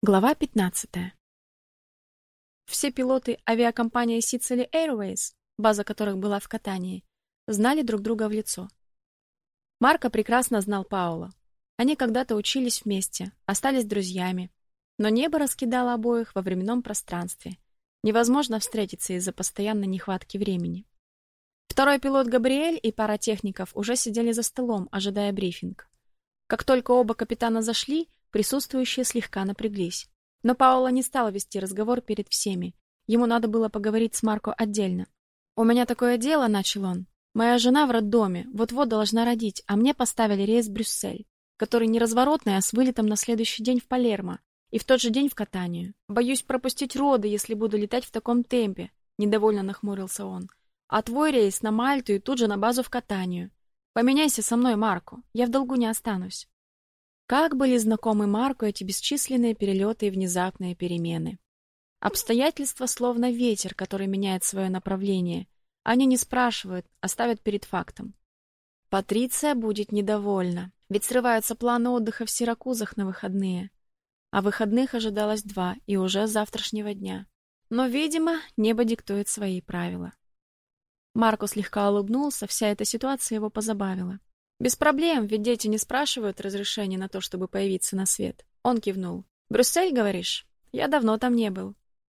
Глава 15. Все пилоты авиакомпании Sicily Airways, база которых была в Катании, знали друг друга в лицо. Марко прекрасно знал Паула. Они когда-то учились вместе, остались друзьями, но небо раскидало обоих во временном пространстве. Невозможно встретиться из-за постоянной нехватки времени. Второй пилот Габриэль и пара техников уже сидели за столом, ожидая брифинг. Как только оба капитана зашли, Присутствующие слегка напряглись. Но Паула не стала вести разговор перед всеми. Ему надо было поговорить с Марко отдельно. «У меня такое дело», — начал он. «Моя жена в роддоме, вот-вот должна родить, а мне поставили рейс Брюссель, который не разворотный, а с вылетом на следующий день в Палермо и в тот же день в Катанию. Боюсь пропустить роды, если буду летать в таком темпе», — недовольно нахмурился он. «А твой рейс на Мальту и тут же на базу в Катанию. Поменяйся со мной, Марко, я в долгу не останусь». Как были знакомы Марку эти бесчисленные перелеты и внезапные перемены. Обстоятельства словно ветер, который меняет свое направление. Они не спрашивают, а ставят перед фактом. Патриция будет недовольна, ведь срываются планы отдыха в Сиракузах на выходные. А выходных ожидалось два, и уже с завтрашнего дня. Но, видимо, небо диктует свои правила. Марко слегка улыбнулся, вся эта ситуация его позабавила. Без проблем, ведь дети не спрашивают разрешения на то, чтобы появиться на свет. Он кивнул. Брюссель, говоришь? Я давно там не был.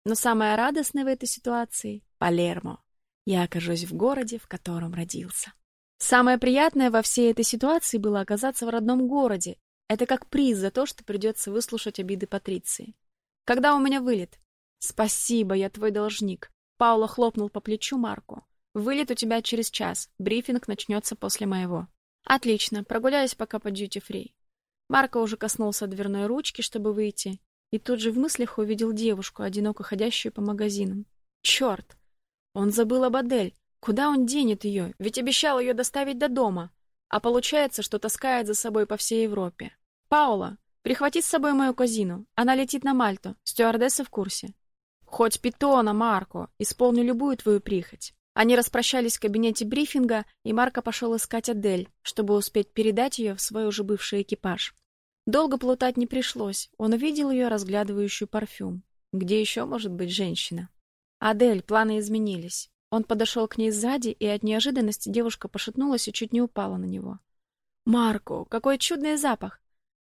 Но самое радостное в этой ситуации Палермо. Я окажусь в городе, в котором родился. Самое приятное во всей этой ситуации было оказаться в родном городе. Это как приз за то, что придется выслушать обиды Патриции. Когда у меня вылет? Спасибо, я твой должник. Паула хлопнул по плечу Марку. Вылет у тебя через час. Брифинг начнется после моего. Отлично, прогуляюсь пока по дьюти-фри. Марко уже коснулся дверной ручки, чтобы выйти, и тут же в мыслях увидел девушку, одиноко ходящую по магазинам. Черт! Он забыл об Адель. Куда он денет ее? Ведь обещал ее доставить до дома. А получается, что таскает за собой по всей Европе. Паула, прихвати с собой мою кузину. Она летит на Мальту. Стюардесса в курсе. Хоть питона, Марко, исполню любую твою прихоть. Они распрощались в кабинете брифинга, и Марко пошел искать Адель, чтобы успеть передать ее в свой уже бывший экипаж. Долго плутать не пришлось. Он увидел ее разглядывающую парфюм. Где еще может быть женщина? Адель, планы изменились. Он подошел к ней сзади, и от неожиданности девушка пошатнулась и чуть не упала на него. Марко, какой чудный запах.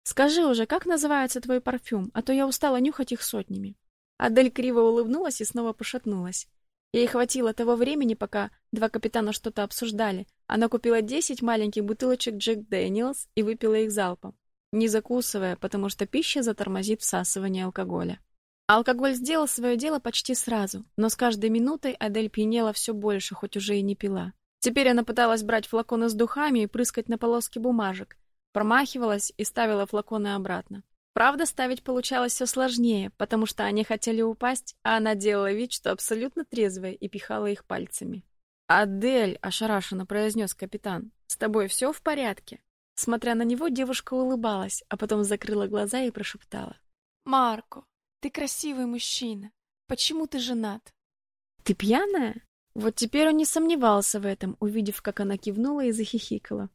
Скажи уже, как называется твой парфюм, а то я устала нюхать их сотнями. Адель криво улыбнулась и снова пошатнулась. Ей хватило того времени, пока два капитана что-то обсуждали. Она купила 10 маленьких бутылочек Джек Дэниелс и выпила их залпом, не закусывая, потому что пища затормозит всасывание алкоголя. Алкоголь сделал свое дело почти сразу, но с каждой минутой Адель пьянела все больше, хоть уже и не пила. Теперь она пыталась брать флаконы с духами и прыскать на полоски бумажек, промахивалась и ставила флаконы обратно. Правда, ставить получалось все сложнее, потому что они хотели упасть, а она делала вид, что абсолютно трезвая и пихала их пальцами. «Адель», — ошарашенно произнес капитан, — «с тобой все в порядке?» Смотря на него, девушка улыбалась, а потом закрыла глаза и прошептала. «Марко, ты красивый мужчина. Почему ты женат?» «Ты пьяная?» Вот теперь он не сомневался в этом, увидев, как она кивнула и захихикала.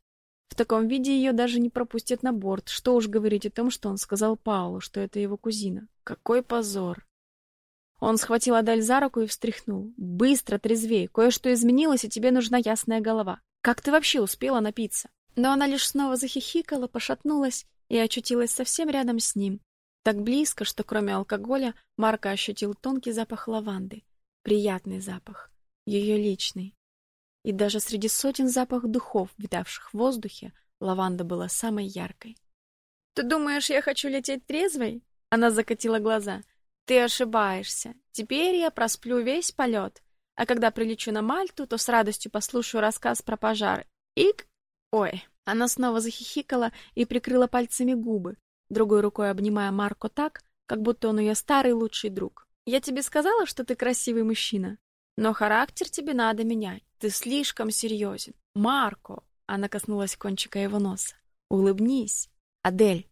В таком виде ее даже не пропустят на борт. Что уж говорить о том, что он сказал Паулу, что это его кузина. Какой позор. Он схватил Адель за руку и встряхнул. Быстро, трезвей. Кое-что изменилось, и тебе нужна ясная голова. Как ты вообще успела напиться? Но она лишь снова захихикала, пошатнулась и очутилась совсем рядом с ним. Так близко, что кроме алкоголя Марко ощутил тонкий запах лаванды. Приятный запах. Ее личный. И даже среди сотен запахов духов, витавших в воздухе, лаванда была самой яркой. «Ты думаешь, я хочу лететь трезвой?» Она закатила глаза. «Ты ошибаешься. Теперь я просплю весь полет. А когда прилечу на Мальту, то с радостью послушаю рассказ про пожар. Ик! Ой!» Она снова захихикала и прикрыла пальцами губы, другой рукой обнимая Марко так, как будто он ее старый лучший друг. «Я тебе сказала, что ты красивый мужчина, но характер тебе надо менять. Ты слишком серьезен. Марко, она коснулась кончика его носа. Улыбнись. Адель.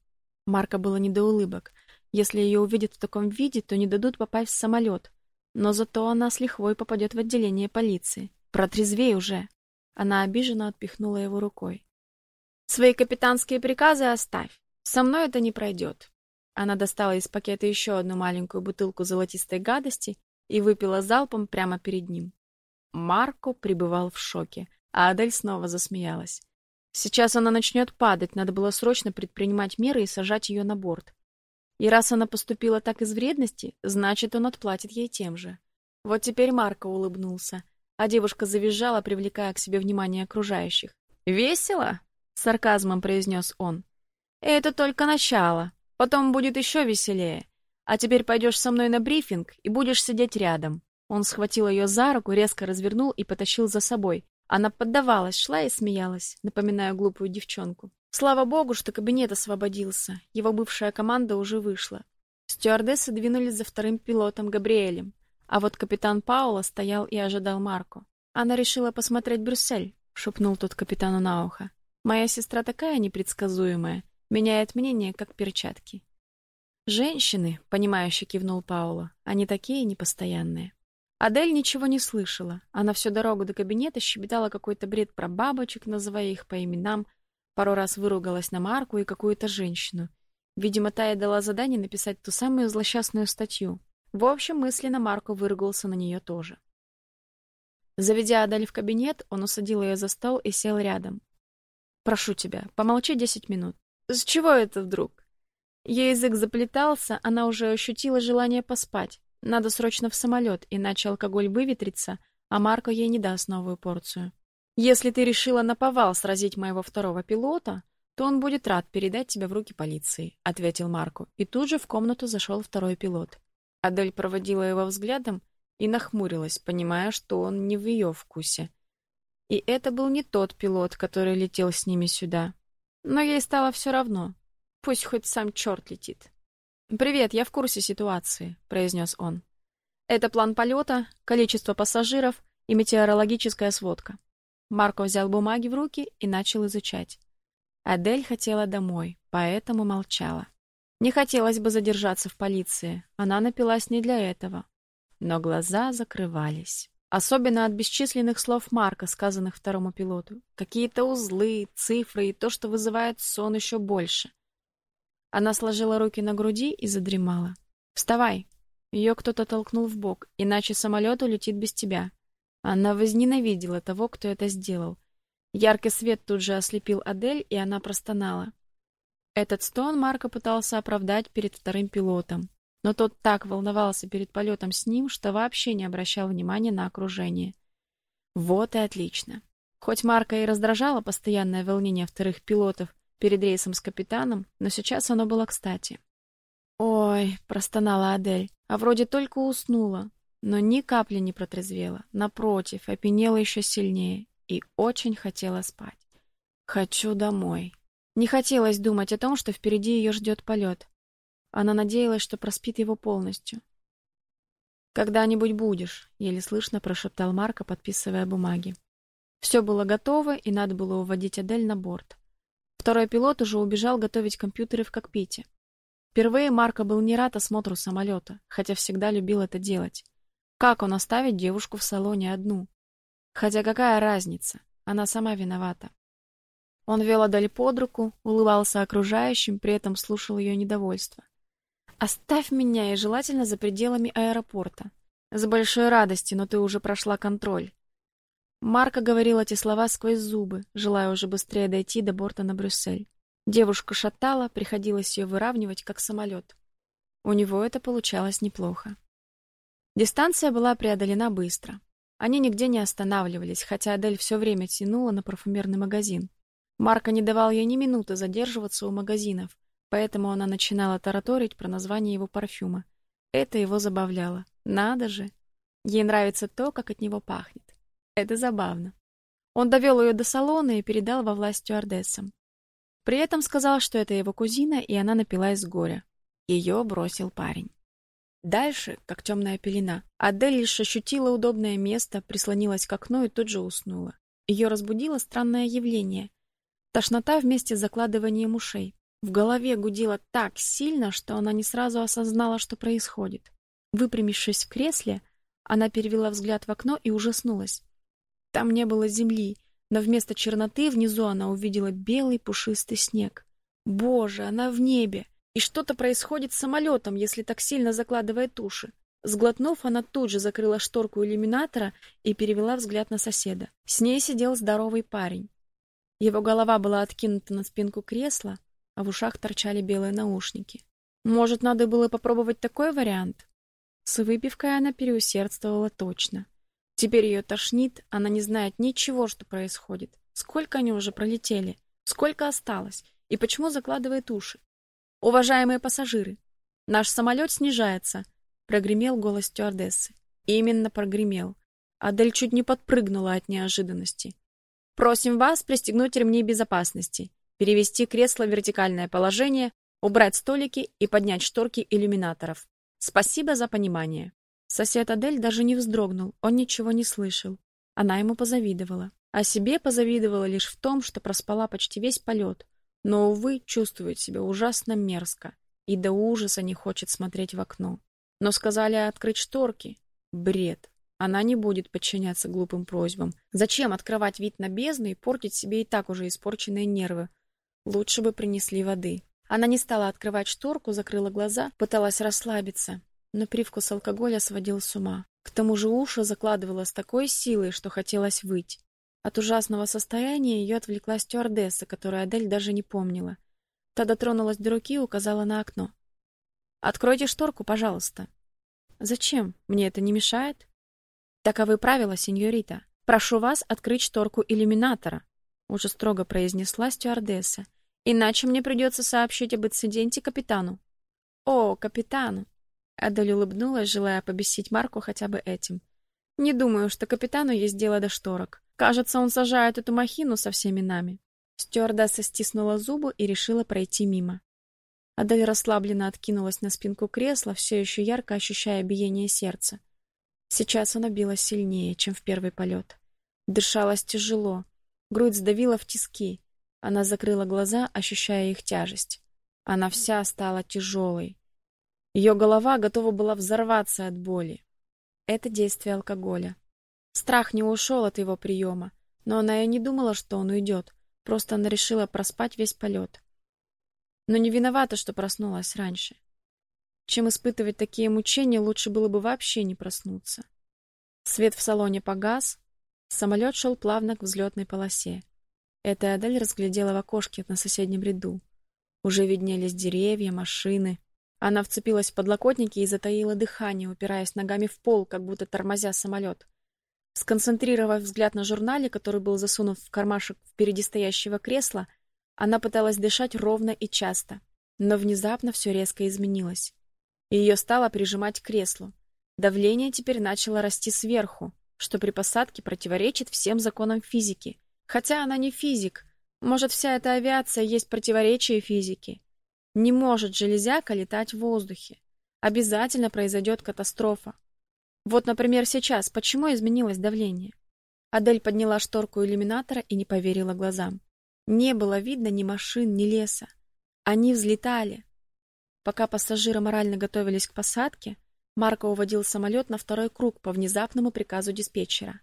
Марко было не до улыбок. Если ее увидят в таком виде, то не дадут попасть в самолет. Но зато она с лихвой попадет в отделение полиции. Протрезвей уже. Она обиженно отпихнула его рукой. Свои капитанские приказы оставь. Со мной это не пройдет. Она достала из пакета еще одну маленькую бутылку золотистой гадости и выпила залпом прямо перед ним. Марко пребывал в шоке, а Адель снова засмеялась. Сейчас она начнет падать, надо было срочно предпринимать меры и сажать ее на борт. И раз она поступила так из вредности, значит, он отплатит ей тем же. Вот теперь Марко улыбнулся, а девушка завизжала, привлекая к себе внимание окружающих. «Весело?» — сарказмом произнес он. «Это только начало. Потом будет еще веселее. А теперь пойдешь со мной на брифинг и будешь сидеть рядом». Он схватил ее за руку, резко развернул и потащил за собой. Она поддавалась, шла и смеялась, напоминая глупую девчонку. Слава богу, что кабинет освободился. Его бывшая команда уже вышла. Стюардессы двинулись за вторым пилотом Габриэлем, а вот капитан Паула стоял и ожидал Марко. Она решила посмотреть Брюссель, шепнул тот капитану на ухо. Моя сестра такая непредсказуемая, меняет мнение как перчатки. Женщины, понимающе кивнул Паула, они такие непостоянные. Адель ничего не слышала. Она всю дорогу до кабинета щебетала какой-то бред про бабочек, называя их по именам, пару раз выругалась на Марку и какую-то женщину. Видимо, та ей дала задание написать ту самую злосчастную статью. В общем, мысленно Марко выругался на нее тоже. Заведя Адель в кабинет, он усадил ее за стол и сел рядом. «Прошу тебя, помолчи десять минут. С чего это вдруг?» Ее язык заплетался, она уже ощутила желание поспать. Надо срочно в самолет, иначе алкоголь выветрится, а Марко ей не даст новую порцию. Если ты решила наповал сразить моего второго пилота, то он будет рад передать тебя в руки полиции, ответил Марко, и тут же в комнату зашел второй пилот. Адель проводила его взглядом и нахмурилась, понимая, что он не в ее вкусе. И это был не тот пилот, который летел с ними сюда. Но ей стало все равно. Пусть хоть сам черт летит. «Привет, я в курсе ситуации», — произнес он. «Это план полета, количество пассажиров и метеорологическая сводка». Марко взял бумаги в руки и начал изучать. Адель хотела домой, поэтому молчала. Не хотелось бы задержаться в полиции, она напилась не для этого. Но глаза закрывались. Особенно от бесчисленных слов Марка, сказанных второму пилоту. Какие-то узлы, цифры и то, что вызывает сон еще больше — она сложила руки на груди и задремала. «Вставай!» Ее кто-то толкнул в бок, иначе самолет улетит без тебя. Она возненавидела того, кто это сделал. Яркий свет тут же ослепил Адель, и она простонала. Этот стон Марко пытался оправдать перед вторым пилотом, но тот так волновался перед полетом с ним, что вообще не обращал внимания на окружение. Вот и отлично. Хоть Марка и раздражало постоянное волнение вторых пилотов, перед рейсом с капитаном, но сейчас оно было кстати. «Ой», — простонала Адель, а вроде только уснула, но ни капли не протрезвела. Напротив, опьянела еще сильнее и очень хотела спать. «Хочу домой». Не хотелось думать о том, что впереди ее ждет полет. Она надеялась, что проспит его полностью. «Когда-нибудь будешь», — еле слышно прошептал Марко, подписывая бумаги. Все было готово, и надо было уводить Адель на борт. Второй пилот уже убежал готовить компьютеры в кокпите. Впервые Марко был не рад осмотру самолета, хотя всегда любил это делать. Как он оставит девушку в салоне одну? Хотя какая разница? Она сама виновата. Он вел Адель под руку, улыбался окружающим, при этом слушал ее недовольство. «Оставь меня и желательно за пределами аэропорта. С большой радостью, но ты уже прошла контроль. Марка говорил эти слова сквозь зубы, желая уже быстрее дойти до борта на Брюссель. Девушка шатала, приходилось ее выравнивать, как самолет. У него это получалось неплохо. Дистанция была преодолена быстро. Они нигде не останавливались, хотя Адель все время тянула на парфюмерный магазин. Марка не давал ей ни минуты задерживаться у магазинов, поэтому она начинала тараторить про название его парфюма. Это его забавляло. Надо же! Ей нравится то, как от него пахнет. Это забавно. Он довел ее до салона и передал во власть стюардессам. При этом сказал, что это его кузина, и она напилась с горя. Ее бросил парень. Дальше, как темная пелена, Адель лишь ощутила удобное место, прислонилась к окну и тут же уснула. Ее разбудило странное явление. Тошнота вместе с закладыванием ушей. В голове гудело так сильно, что она не сразу осознала, что происходит. Выпрямившись в кресле, она перевела взгляд в окно и ужаснулась. Там не было земли, но вместо черноты внизу она увидела белый пушистый снег. Боже, она в небе. И что-то происходит с самолетом, если так сильно закладывает уши. Сглотнув, она тут же закрыла шторку иллюминатора и перевела взгляд на соседа. С ней сидел здоровый парень. Его голова была откинута на спинку кресла, а в ушах торчали белые наушники. Может, надо было попробовать такой вариант? С выпивкой она переусердствовала точно. Теперь ее тошнит, она не знает ничего, что происходит. Сколько они уже пролетели? Сколько осталось? И почему закладывает уши? Уважаемые пассажиры, наш самолет снижается, прогремел голос стюардессы. Именно прогремел. Адель чуть не подпрыгнула от неожиданности. Просим вас пристегнуть ремни безопасности, перевести кресло в вертикальное положение, убрать столики и поднять шторки иллюминаторов. Спасибо за понимание. Сосед Адель даже не вздрогнул, он ничего не слышал. Она ему позавидовала. А себе позавидовала лишь в том, что проспала почти весь полет, но, увы, чувствует себя ужасно мерзко и до ужаса не хочет смотреть в окно. Но сказали открыть шторки. Бред. Она не будет подчиняться глупым просьбам. Зачем открывать вид на бездну и портить себе и так уже испорченные нервы? Лучше бы принесли воды. Она не стала открывать шторку, закрыла глаза, пыталась расслабиться, но привкус алкоголя сводил с ума. К тому же уши закладывало с такой силой, что хотелось выть. От ужасного состояния ее отвлекла стюардесса, которую Адель даже не помнила. Та дотронулась до руки и указала на окно. «Откройте шторку, пожалуйста». «Зачем? Мне это не мешает?» «Таковы правила, сеньорита. Прошу вас открыть шторку иллюминатора», уже строго произнесла стюардесса. Иначе мне придется сообщить об инциденте капитану. О, капитану. Адель улыбнулась, желая побесить Марку хотя бы этим. Не думаю, что капитану есть дело до шторок. Кажется, он сажает эту махину со всеми нами. Стюардесса стиснула зубы и решила пройти мимо. Адель расслабленно откинулась на спинку кресла, все еще ярко ощущая биение сердца. Сейчас оно билось сильнее, чем в первый полет. Дышалось тяжело, грудь сдавила в тиски. Она закрыла глаза, ощущая их тяжесть. Она вся стала тяжелой. Ее голова готова была взорваться от боли. Это действие алкоголя. Страх не ушел от его приема, но она и не думала, что он уйдет. Просто она решила проспать весь полет. Но не виновата, что проснулась раньше. Чем испытывать такие мучения, лучше было бы вообще не проснуться. Свет в салоне погас, самолет шел плавно к взлетной полосе. Это Адель разглядела в окошке на соседнем ряду. Уже виднелись деревья, машины. Она вцепилась в подлокотники и затаила дыхание, упираясь ногами в пол, как будто тормозя самолет. Сконцентрировав взгляд на журнале, который был засунут в кармашек впереди стоящего кресла, она пыталась дышать ровно и часто. Но внезапно все резко изменилось. Ее стало прижимать к креслу. Давление теперь начало расти сверху, что при посадке противоречит всем законам физики. Хотя она не физик. Может, вся эта авиация есть противоречие физики. Не может железяка летать в воздухе. Обязательно произойдет катастрофа. Вот, например, сейчас почему изменилось давление? Адель подняла шторку иллюминатора и не поверила глазам. Не было видно ни машин, ни леса. Они взлетали. Пока пассажиры морально готовились к посадке, Марко уводил самолет на второй круг по внезапному приказу диспетчера.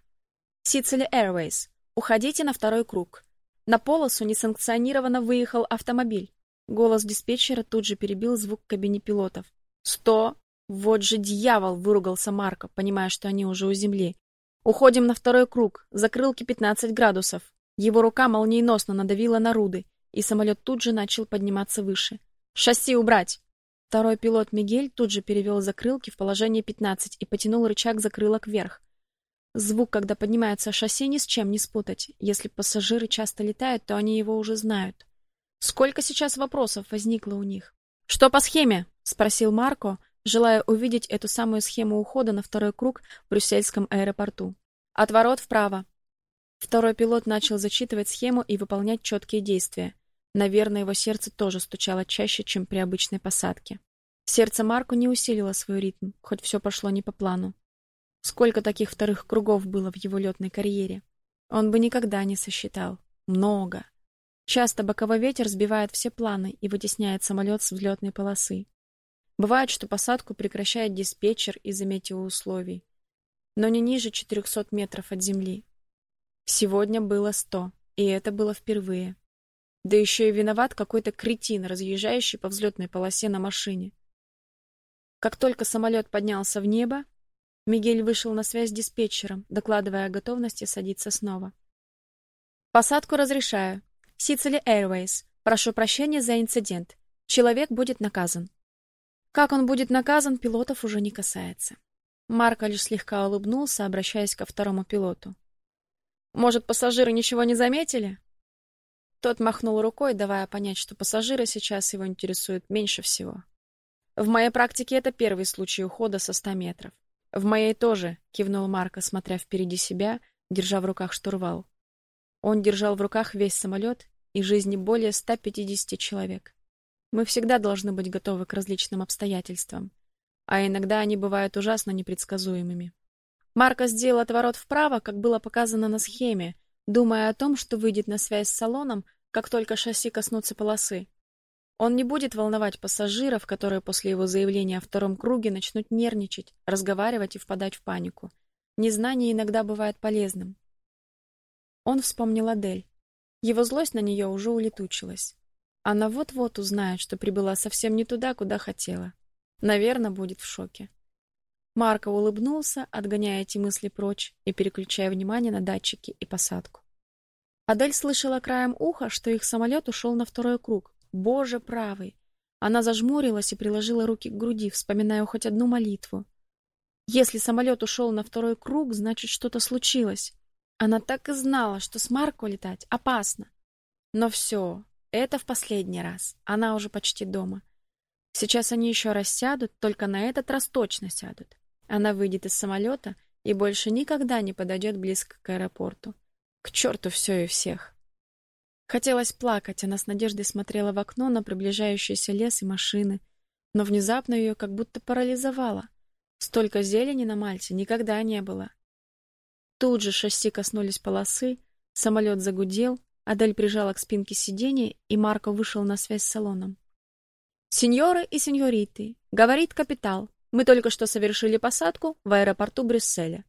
Sicily Airways, Уходите на второй круг. На полосу несанкционированно выехал автомобиль. Голос диспетчера тут же перебил звук кабине пилотов. «Сто! Вот же дьявол!» — выругался Марко, понимая, что они уже у земли. «Уходим на второй круг. Закрылки 15 градусов». Его рука молниеносно надавила на руды, и самолет тут же начал подниматься выше. «Шасси убрать!» Второй пилот Мигель тут же перевел закрылки в положение 15 и потянул рычаг закрылок вверх. Звук, когда поднимается шасси, ни с чем не спутать. Если пассажиры часто летают, то они его уже знают. Сколько сейчас вопросов возникло у них? Что по схеме? спросил Марко, желая увидеть эту самую схему ухода на второй круг в брюссельском аэропорту. Отворот вправо. Второй пилот начал зачитывать схему и выполнять четкие действия. Наверное, его сердце тоже стучало чаще, чем при обычной посадке. Сердце Марко не усилило свой ритм, хоть все пошло не по плану. Сколько таких вторых кругов было в его летной карьере? Он бы никогда не сосчитал. Много. Часто боковой ветер сбивает все планы и вытесняет самолет с взлетной полосы. Бывает, что посадку прекращает диспетчер из-за метеоусловий, но не ниже 400 метров от земли. Сегодня было 100, и это было впервые. Да еще и виноват какой-то кретин, разъезжающий по взлетной полосе на машине. Как только самолет поднялся в небо, Мигель вышел на связь с диспетчером, докладывая о готовности садиться снова. Посадку разрешаю. Sicily Airways. Прошу прощения за инцидент. Человек будет наказан. Как он будет наказан, пилотов уже не касается. Марко лишь слегка улыбнулся, обращаясь ко второму пилоту. Может, пассажиры ничего не заметили? Тот махнул рукой, давая понять, что пассажиры сейчас его интересуют меньше всего. В моей практике это первый случай ухода со ста метров. В моей тоже, кивнул Марко, смотря впереди себя, держа в руках штурвал. Он держал в руках весь самолет и жизни более 150 человек. Мы всегда должны быть готовы к различным обстоятельствам, а иногда они бывают ужасно непредсказуемыми. Марко сделал отворот вправо, как было показано на схеме, думая о том, что выйдет на связь с салоном, как только шасси коснутся полосы. Он не будет волновать пассажиров, которые после его заявления о втором круге начнут нервничать, разговаривать и впадать в панику. Незнание иногда бывает полезным. Он вспомнил Адель. Его злость на нее уже улетучилась. Она вот-вот узнает, что прибыла совсем не туда, куда хотела. Наверное, будет в шоке. Марко улыбнулся, отгоняя эти мысли прочь и переключая внимание на датчики и посадку. Адель слышала краем уха, что их самолет ушел на второй круг, Боже правый! Она зажмурилась и приложила руки к груди, вспоминая хоть одну молитву. Если самолет ушел на второй круг, значит, что-то случилось. Она так и знала, что с Марко летать опасно. Но все, это в последний раз. Она уже почти дома. Сейчас они еще раз только на этот раз точно сядут. Она выйдет из самолета и больше никогда не подойдет близко к аэропорту. К черту все и всех. Хотелось плакать, она с надеждой смотрела в окно на приближающийся лес и машины, но внезапно ее как будто парализовало. Столько зелени на Мальте никогда не было. Тут же шасси коснулись полосы, самолет загудел, Адель прижала к спинке сиденья, и Марко вышел на связь с салоном. «Сеньоры и сеньориты, говорит капитал, мы только что совершили посадку в аэропорту Брюсселя.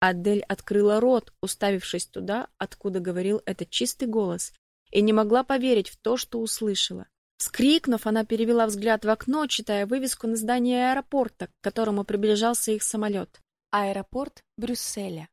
Адель открыла рот, уставившись туда, откуда говорил этот чистый голос, и не могла поверить в то, что услышала. Вскрикнув, она перевела взгляд в окно, читая вывеску на здании аэропорта, к которому приближался их самолет. Аэропорт Брюсселя.